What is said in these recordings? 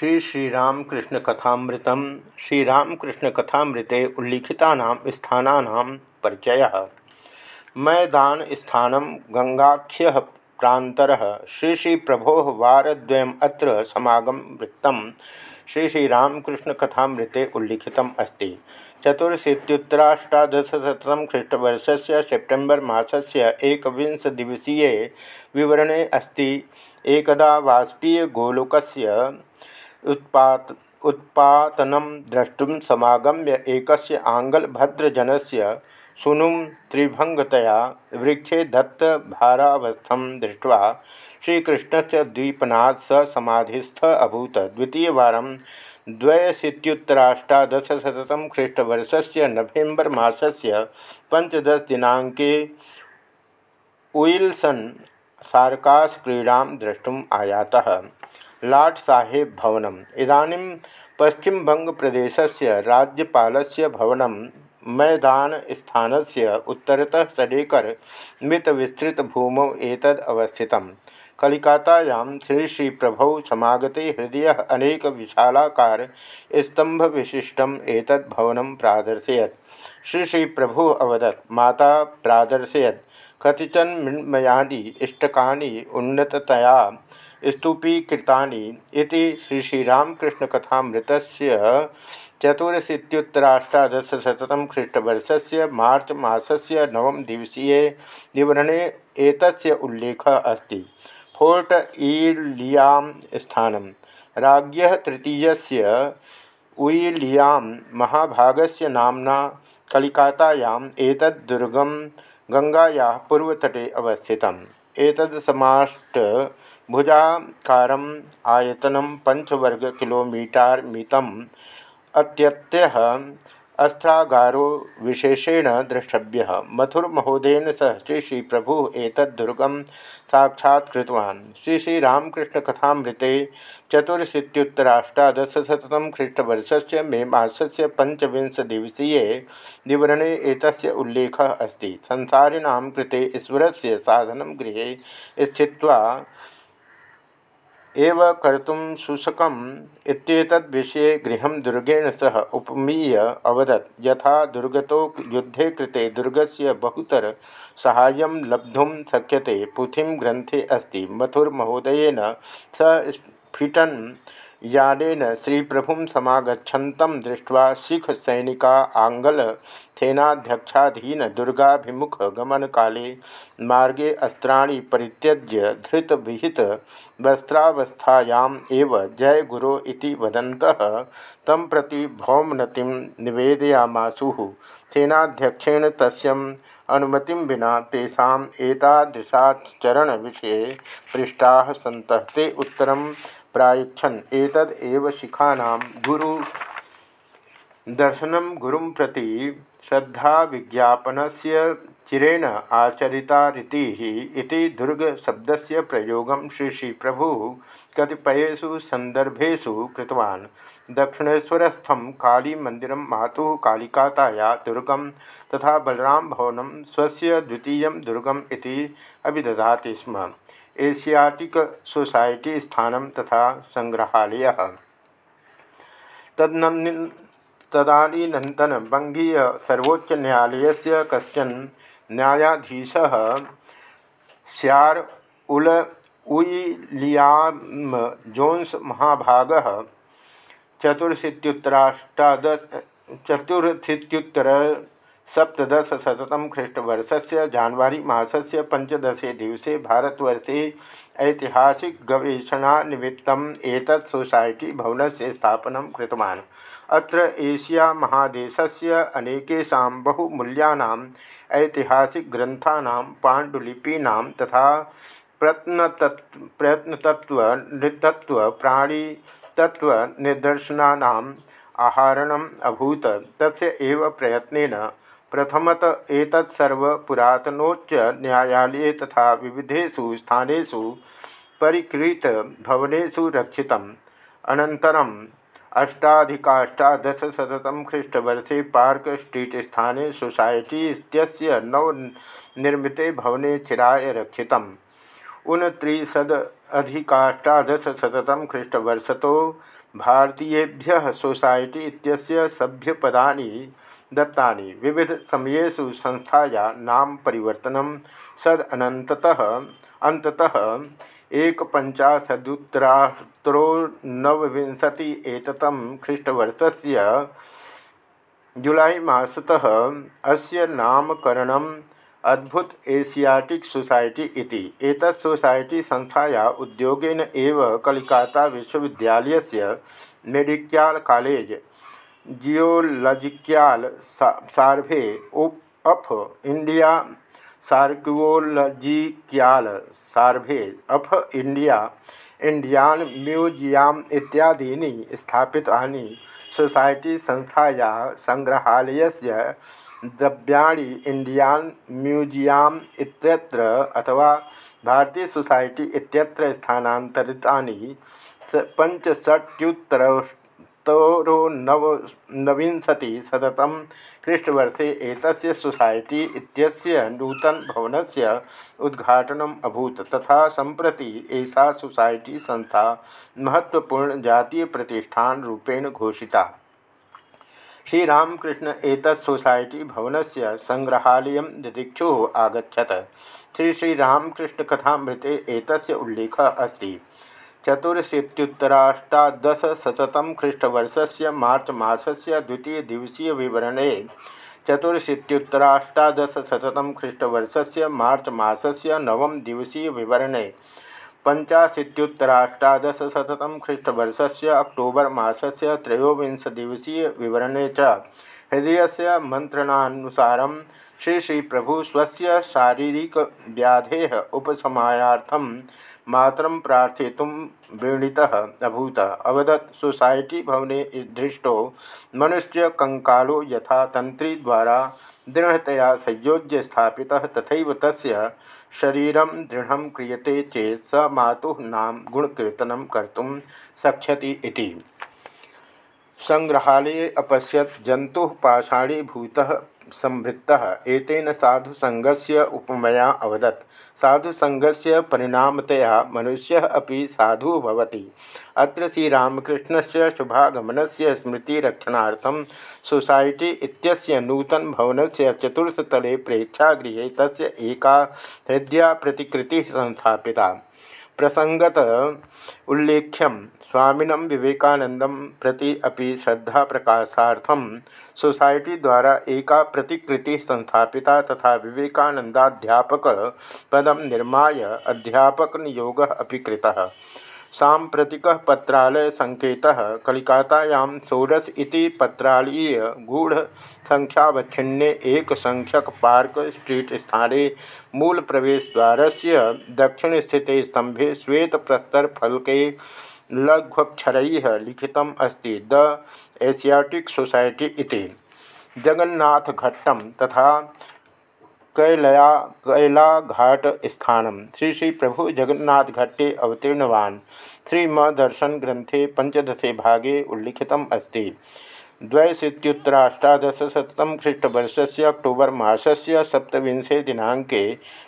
श्री श्रीरामकृष्ण कथामृतम, श्रीरामकृष्ण कथामृते उल्लिखिता स्थाना परिचय। मैदान स्थान गंगाख्य प्रातर श्री श्री प्रभो वारद्वयम् अत्र समागम वृत्तम। श्री श्रीरामकृष्ण कथामृते उल्लिखित अस्त। चतुरशीतुत्तराष्टादशतम ख्रीष्टवर्ष से सेप्टेम्बर मसल एक दिवसीय विवरणे अस्ति। एकदा वाष्पीय गोलोकस्य उत्पात, उत्पातनं द्रष्टुं समागम्य एकस्य आङ्ग्लभद्रजनस्य सूनुं त्रिभंगतया वृक्षे दत्तभारावस्थं दृष्ट्वा श्रीकृष्णस्य द्वीपनाथ स समाधिस्थ अभूत। द्वितीयवारं द्वयशीत्युत्तराष्टादशशततम ख्रीष्टवर्षस्य नवेम्बर् मासस्य पञ्चदशदिनाङ्के उइल्सन् सार्कास क्रीड़ा द्रष्टुम आयाता। लाट साहेब भवन इदानीं पश्चिमबंगप्रदेशस्य राज्यपालस्य भवनं मैदान स्थान से उत्तरतः सडेकर मित भूमौ एतद अवस्थितम्। कलिकातायां श्री श्री प्रभौ समागते हृदय अनेक विशालाकार स्तंभ विशिष्टम एतद् भवनं प्रादर्शयत्। श्री श्री प्रभु अवदत्, माता प्रादर्शयत्। कतिचन मृण्मयानि इष्टकानि उन्नततया स्तूपीकृतानि इति श्री श्रीरामकृष्णकथामृतस्य चतुरशीत्युत्तराष्टादशशततम ख्रीष्टवर्षस्य मार्च मासस्य नवम दिवसीय विवरणे एतस्य उल्लेखः अस्ति। फोर्ट ईलियाम स्थानं राज्ञः तृतीयस्य उइलियाम महाभागस्य नाम्ना कलिकातायाम् एतद् दुर्गं गंगाया पूर्वतटे अवस्थित एक भुजाकार आयतन पंचवर्ग किलोमीटर मितम अत्यत्य अस्त्रागारो विशेषेण द्रष्टव्य। मथुर महोदयन सह श्री श्री प्रभु एतद्दुर्गम साक्षात्तवान् श्री श्रीरामकृष्ण कथामृते चतुरशीतुत्तराष्टादशतम ख्रीष्टवर्ष से मे मसल पंचविंश दिवसीय विवरणे एक उल्लेख अस्त। संसारिण कृते ईश्वर से साधन गृह स्थित्वा एव कर्तुं विषय इत्येतद्विषये गृहं दुर्गेण सह उपमीय अवदत्। यथा दुर्गतो युद्धे कृते दुर्गस्य बहुतर साहाय्यं लब्धुं शक्यते। पुथिं ग्रन्थे अस्ति। मथुर्महोदयेन सह स्फिटन् यानेन श्रीप्रभु समागछन्तं दृष्ट्वा सिखसैनिका आङ्ग्लसेनाध्यक्षाधीन दुर्गाभिमुख गमनकाले मार्गे अस्त्राणि परित्यज्य धृतविहित वस्त्रावस्थायाम् एव जय गुरो इति वदन्तः। तं प्रति भौमनतिं निवेदयामासुः। सेनाध्यक्षेण तस्यम् अनुमतिं विना तेषाम् एतादृशाचरणविषये पृष्टाः सन्तः। ते उत्तरं प्रायच्छन। एतद एव शिखानां गुरु दर्शनम गुरुं प्रति श्रद्धा विज्ञापन से चिरेण आचरिता रीति दुर्ग शब्दस्य प्रयोगं श्री श्री प्रभु कतिपयेषु सन्दर्भेषु कृतवान्। दक्षिणेश्वरस्थं कालीमन्दिरं मातुः कालिकाताया दुर्गं तथा बलराम भवनं स्वस्य द्वितीयं दुर्गम् इति अभिदधाति स्म। एशियाटिक सोसाइटी स्थान तथा संग्रहालय। तदानीन्तन बंगीय सर्वोच्च न्यायालय से कशन न्यायाधीश स्यार उल उइलियाम जोन्स महाभाग चतुर्शीतुत्तराष्टादश चतुर्शीतुत्तर सप्तशतम ख्रीष्टवर्ष से जानवरी मसल पंचदशे दिवसे भारतवर्षे ऐतिहासिक गवेषणा निमित्त सोसाइटी भवन से स्थापन कृतवान्। अत्र एशिया महादेशस्य अनेकेषां बहुमूल्यानाम् ऐतिहासिकग्रन्थानां पाण्डुलिपीनां तथा प्रत्नतत्व प्रयत्नतत्व नृतत्व प्राणीतत्व निदर्शनानाम् आहरणम् अभूत। तस्य एव प्रथमत एतत्सर्व पुरातनोच्च न्यायालये तथा विविधेषु स्थानेषु परिकृत भवनेषु रक्षितम्। अनन्तरम् अष्टाधिकाष्टादशशततम ख्रीष्टवर्षे पार्क स्ट्रीट स्थाने सोसाइटी इत्यस्य नवनिर्मिते भवने चिराय रक्षितम्। ऊनत्रिशद अधिकाष्टादशशततम ख्रीष्टवर्षतो भारतीयेभ्य सोसाइटी इत्यस्य सभ्यपदानि दत्तानि विविध समयेषु संस्थाया नाम परिवर्तन सद अन्ततः एकपञ्चाशदुत्तरात्रोनवविंशति एततं ख्रीष्टवर्षस्य जुलाई मासतः अस्य नामकरणम् अद्भुत एशियाटिक सोसाइटी इति। एतत् सोसाइटी संस्थाया उद्योगेन एव कलिकाता विश्वविद्यालयस्य medical college geological survey of India archaeological survey of India, Indian museum इत्यादीनि स्थापितानि सोसाइटी संस्थाया संग्रहालयस्य द्रव्याणि इंडियान म्यूज़ियम इत्यत्र अथवा भारतीय सोसाइटी इत्यत्र स्थानांतरितानि पंचषट्युत्तरोनवनविंशतिशततम ख्रीष्टवर्षे एतस्य सोसाइटी इत्यस्य नूतनभवनस्य उद्घाटनम् अभूत्। तथा सम्प्रति एषा सोसाइटी संस्था महत्वपूर्ण जातीय प्रतिष्ठान रूपेण घोषिता। श्रीरामकृष्ण सोसाइटी भवन से संग्रहालय दिदिक्षु आगछत श्री श्रीरामकृष्ण कथामृते एक उल्लेख अस्त। चतुरशीतुत्तराष्टादशशतम ख्रीष्टवर्ष से मार्च मसल द्वितीय दिवसीय विवरणे चतुरशीतुत्तराष्टादशशतम ख्रीष्टवर्ष से मार्च मसल नवम दिवसीय विवरणे पंचाशीतुत्तराष्टादशतम ख्रीष्टवर्ष से अक्टोबर मसल त्रयोविंश दिवसीय विवरणे हृदय से मंत्रणानुसार श्री श्री प्रभु स्वस्य शारीरिक व्याधे उपशमायार्थम मातर प्रार्थित वृणीता अभूत। अवदत् सोसाइटी भवने दृष्टो मनुष्य कंकालो यथा तंत्री द्वारा दृढ़तया संयोज्य स्थापित तथा तस्य शरीरम दृढ़ क्रियते चेत स मातु नाम गुणकीर्तन कर्म शक्षति इति। संग्रहालये अपश्यत जंतु पाषाणीभूत संवृत्त। उपमया अवदत्। साधुसंगस्य परिणामतया मनुष्य अभी साधु बवती अत्र श्रीरामकृष्णस्य शुभागमनस्य स्मृतिरक्षणार्थं सोसाइटी इत्यस्य नूतनभवनस्य चतुर्थतले प्रेक्षागृहे तस्य एका हृदया प्रतिकृतिः संस्थापिता। प्रसंगत उल्लेख्यम स्वामिनं विवेकानंदम प्रति अपि श्रद्धा प्रकाशार्थम सोसाइटी द्वारा एका प्रतिकृति संस्थापिता तथा विवेकानंदाध्यापक पदम निर्माय अध्यापक नियोग अभी कृतः सांप्रतिक पत्रालय संकेत कलिकातायां षोडश इति एक संख्यक पार्क स्ट्रीट स्थाने मूल प्रवेश से दक्षिण स्थित स्तंभे श्वेत प्रस्तर फलके लघ्वक्षर लिखित अस्त द एशियाटिक सोसाइटी इति। जगन्नाथघट्टम तथा कैलया कैलाघाट स्थान श्री श्री प्रभु जगन्नाथ घट्टे अवतीर्णवान। श्री ग्रंथे पंचदशे भागे उल्लिखित अस्ति। द्वैशीत्युत्तराष्टादशशतम ख्रीष्टवर्ष से अक्टोबर मसल सप्तविंशे दिनाक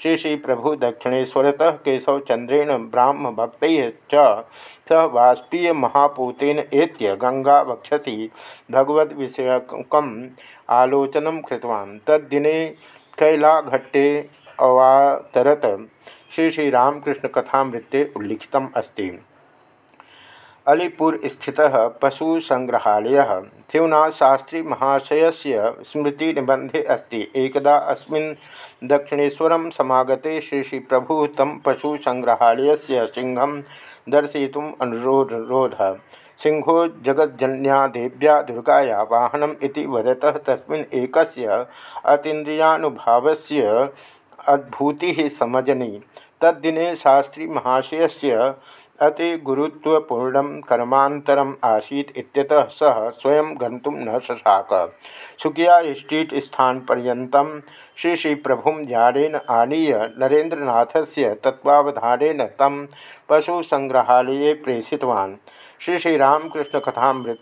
श्री श्री प्रभु दक्षिणेश्वरतः केशवचंद्रेण ब्राह्म भक्त स वाष्पीय महापूतेन एत्य गंगा वक्षसी भगवद्विषयकम आलोचन कृतवान्। तद्दिने कैलाघट्टे अवातरत श्री श्रीरामकृष्ण कथामृत्ते उल्लिखित अस्ति। अलीपुर स्थित पशु संग्रहालय शिवनाथ शास्त्री महाशय से स्मृति निबंधे अस्ति। एकदा अस्मिन् दक्षिणेशर समागते श्री श्री प्रभु तम पशु संग्रहालय से सिंहम दर्शयितुम् अनुरोध सिंहो जगज्जन्या देव्या दुर्गाया वाहनम इति वदतः तस्मिन् एकस्य अतीन्द्रियानुभावस्य अद्भुति समजनी। तद्दिने अति गुरुत्वपूर्ण कर्मांतरम आसीत इत्यतः सह स्वयं गंतुम न शशाक। सुकिया स्ट्रीट स्थान पर्यतम श्री श्री प्रभु ध्यान आनीय नरेन्द्रनाथ से तत्वावधान तम पशु संग्रहालय प्रेषितवान्। श्री श्रीरामकृष्ण कथामृत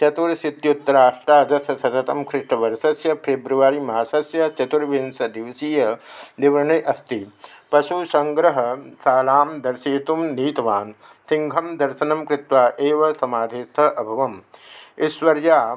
चतुर्शीत्युत्तराष्टादशतम ख्रीष्टवर्ष से फेब्रुवरी मसल चतुर्विंश दिवसीय विवरणे अस्ति। पशुसंग्रहशाला दर्शयितुं नीतवान्। सिंहं दर्शनं कृत्वा एव समाधिस्थः अभवम्। ईश्वर्या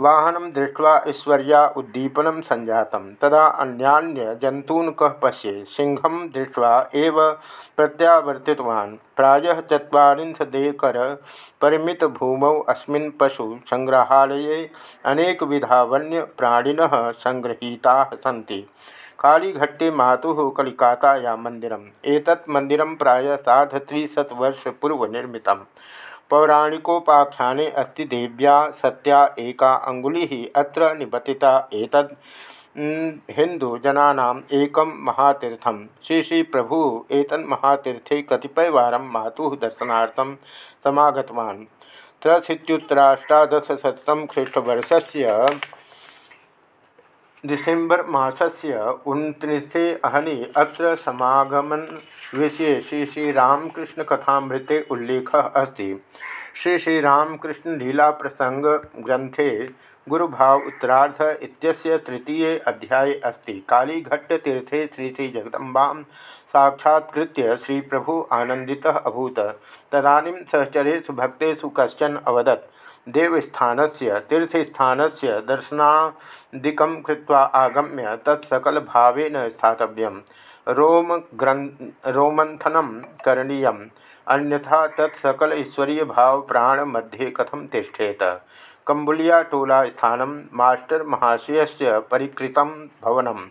वाहनं दृष्ट्वा ईश्वर्या उद्दीपनं सञ्जातं तदा अन्यान्यजन्तून् कः पश्ये? सिंहं दृष्ट्वा एव प्रत्यावर्तितवान्। प्रायः चत्वारिंशदेकर परिमितभूमौ अस्मिन् पशुसङ्ग्रहालये अनेकविधा वन्यप्राणिनः सङ्गृहीताः सन्ति। कालीघट्टे मातुः कलिकातायां मन्दिरम् एतत् मन्दिरं प्रायः सार्धत्रिशतवर्षपूर्वनिर्मितम्। पौराणिकोपाख्याने अस्ति देव्या, सत्या, एका अङ्गुलिः अत्र एकं महातीर्थं श्री श्री प्रभु एतन् महातीर्थे कतिपयवारं मातुः दर्शनार्थं समागतवान्। त्रशीत्युत्तराष्टादशशतं ख्रीष्टवर्षस्य डिसेम्बर मासस्य उनत्रिंशे अहनि अत्र समागमन विषये श्री श्रीरामकृष्णकथामृते उल्लेखः अस्ति। श्री श्रीरामकृष्ण लीला प्रसंग ग्रंथे गुरुभाव उत्तरार्ध इत्यस्य तृतीये अध्याये अस्ति। कालीघट्टतीर्थे श्री श्री प्रभु आनन्दितः अभूत। तदानीं सहचरेषु भक्तेषु कश्चन अवदत्। देवस्थानस्य, तीर्थस्थानस्य से कृत्वा आगम्य तत्सकलभावेन स्थातव्यं। रोम ग्रन् रोमन्थनं करणीयम्, अन्यथा तत्सकल ईश्वरीय भाव प्राण मध्ये कथम तिष्ठेत? कम्बुलिया टोला स्थान मास्टर महाशय से परिकृत भवन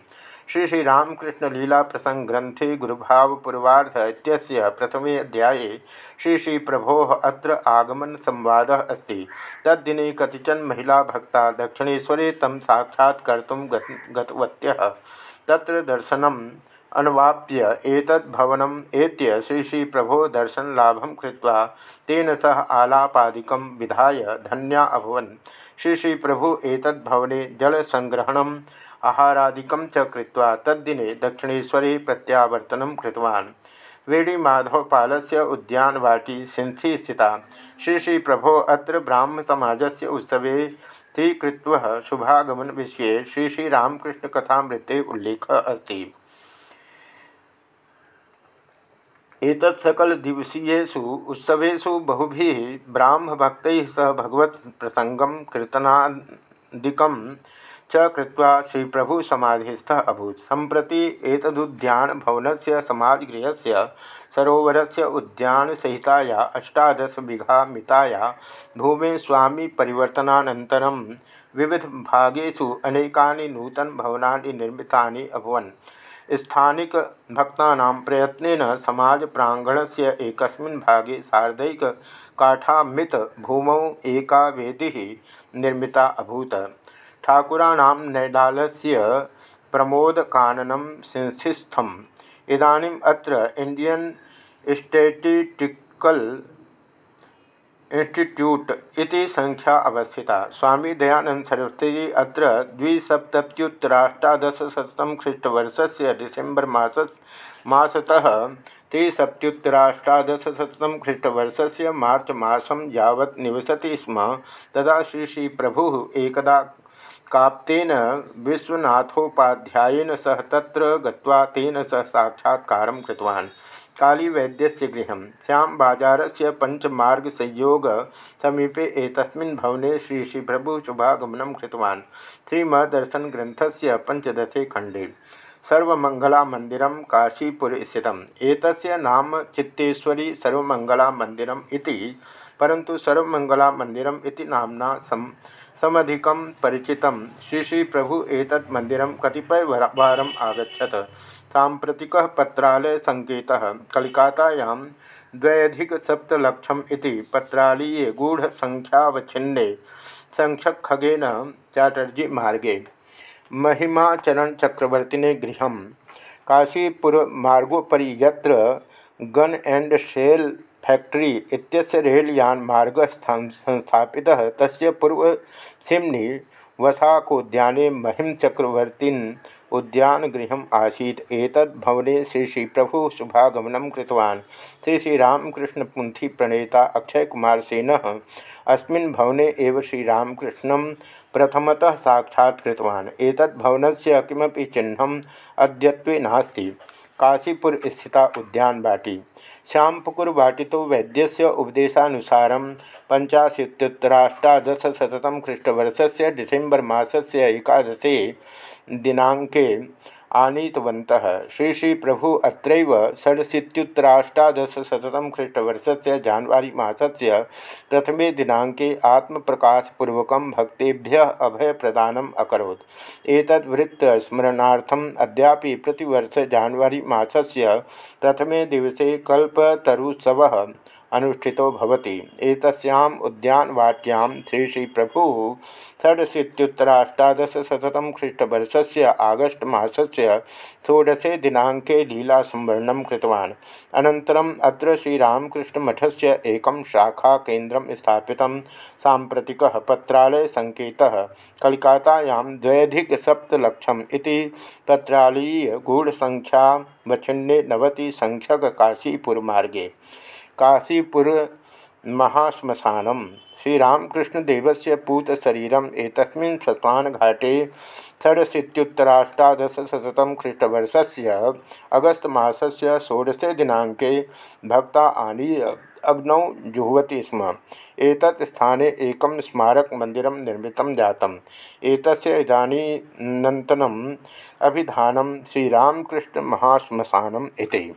श्री श्री रामकृष्ण लीला प्रसंग ग्रंथे गुरुभाव पूर्वार्ध इत्यस्य प्रथमे अध्याये श्री श्री प्रभो अत्र आगमन संवाद अस्ति। तद्दिने कतिचन महिला भक्ता दक्षिणेश्वरे तम साक्षात्कर्तुं गतवत्यः। तत्र दर्शनम अन्वाप्य एतद्भवनम् एत्य श्री श्री प्रभो दर्शन लाभम कृत्वा तेन सह आलापादिकं विधाय धन्या अभवन्। श्री श्री प्रभु एतद्भवने जलसङ्ग्रहणम् आहारादिकं च कृत्वा तद्दिने दक्षिणेश्वरे प्रत्यावर्तनं कृतवान्। वेणीमाधवपालस्य उद्यानवाटी सिंथी स्थिता। श्री श्री प्रभो अत्र ब्राह्मसमाजस्य उत्सवे स्वीकृत्व शुभागमन विषये श्री श्रीरामकृष्णकथामृते उल्लेखः अस्ति। एतत् सकल दिवसीयेषु उत्सवेषु बहुभिः ब्राह्मभक्तैः सह भगवत प्रसंगम कीर्तनादिकं च कृत्वा श्रीप्रभु समाधिस्थः अभूत्। सम्प्रति एतदुद्यानभवनस्य समाजगृहस्य सरोवरस्य उद्यानसहिताया अष्टादशबिघामिताया भूमे स्वामी परिवर्तनानन्तरं विविधभागेषु अनेकानि नूतनभवनानि निर्मितानि अभवन्। स्थानिक भक्ता प्रयत्न समाज प्रांगण से एक भागे सार्धक काठामित भूमौ एका वेदी निर्मिता अभूत। ठाकुराणां नैडालस्य प्रमोदकाननं सिंसिस्थम् इदानीम् अत्र इण्डियन् स्टेटिटिकल् इंस्टीट्यूट इति संख्या अवस्थिता। स्वामी दयानंद सरस्वती अत्र द्विसप्तत्युत्तराष्टादशशतं ख्रीष्टवर्षस्य डिसेम्बर् मास मासतः त्रिसप्त्युत्तराष्टादशशतं ख्रीष्टवर्षस्य मार्च मासं यावत् निवसति स्म। तदा श्री श्री प्रभुः एकदा काप्तेन विश्वनाथोपाध्यायेन सह तत्र गत्वा तेन सह साक्षात्कारं कृतवान्। कालीवैद्यस्य गृहं श्यामबाजारस्य पञ्चमार्गसंयोगसमीपे एतस्मिन् भवने श्री श्रीप्रभुशुभागमनं कृतवान्। श्रीमदर्शनग्रन्थस्य पञ्चदशे खण्डे। सर्वमङ्गलामन्दिरं काशीपुर स्थितम्। एतस्य नाम चित्तेश्वरी सर्वमङ्गलामन्दिरम् इति, परन्तु सर्वमङ्गलामन्दिरम् इति नाम्ना सम् समधिकं परिचितं श्री श्री प्रभु एतत् मन्दिरं कतिपयवारम् आगछत सांप्रतिक पत्रालय संकेत कलिकातायां द्वयधिकसप्तलक्षम् इति पत्रालीये गूढ़सङ्ख्यावच्छिन्ने संख्यखगेन चाटर्जी मार्गे। महिमाचरण चक्रवर्तिने गृह काशीपुर मार्गोपरी गन एंड शेल फैक्ट्री इत्यस्य रेलयान मार्ग संस्थापितः तस्य पूर्व सिम्नि वसाकोद्याने महिम चक्रवर्तीन उद्यान गृह आसीत। एतद् भवने श्री श्री प्रभु शुभागमन कृतवान्। श्री श्री पुंथी प्रणेता अस्मिन् भवने एव श्रीरामकृष्ण प्रथमतः साक्षात् कृतवान्। एतद् भवनस्य किमपि चिह्नम् अद्यत्वे नास्ति। काशीपुर स्थिता उद्यान बाटी श्यामपुकुर वैद्य वैद्यस्य उपदेशानुसार पंचाशीत्युत्तराष्टादशशततम ख्रीष्टवर्षस्य डिसेम्बर से एकादशे दिनांके आनीतवन्तः। श्री श्री प्रभु अत्रैव षडशीत्युत्तराष्टादशशततम ख्रीष्टवर्षस्य जान्वारी मासस्य प्रथमे दिनांके आत्मप्रकाशपूर्वक भक्तेभ्य अभयप्रदानम् अकरोत्। एतद्वृत्त स्मरणार्थम् अद्यापि प्रतिवर्ष जान्वारी मासस्य प्रथमे दिवसे कल्पतरुत्सवः अनुष्ठितो भवति। एतस्याम् उद्यानवाट्यां श्री श्री प्रभु षडशीत्युत्तराष्टादशशततम ख्रीष्टवर्षस्य आगस्ट मासस्य षोडशे दिनाङ्के लीलासंवरणं कृतवान्। अनन्तरम् अत्र श्रीरामकृष्णमठस्य एकं शाखाकेन्द्रं स्थापितं साम्प्रतिकः पत्रालयसङ्केतः कलिकातायां द्व्यधिकसप्तलक्षम् इति पत्रालीयगूढसङ्ख्यावच्छिन्ने नवतिसङ्ख्यककाशीपुरमार्गे काशीपुर महाश्मशानम। श्रीरामकृष्णदेव से पूतशरीरम एक घाटे षडशीत्युत्तराष्टादशशततम ख्रीष्टवर्ष से अगस्त मसस्य षोडशे दिनांके भक्ता आनीय अग्नौ जुहवती स्म। एतत् स्थाने एकं स्मारक मंदिर निर्मित जातम्। एतस्य इदानीन्तनम् अभिधानं श्रीरामकृष्णमहाश्मशानम् इति।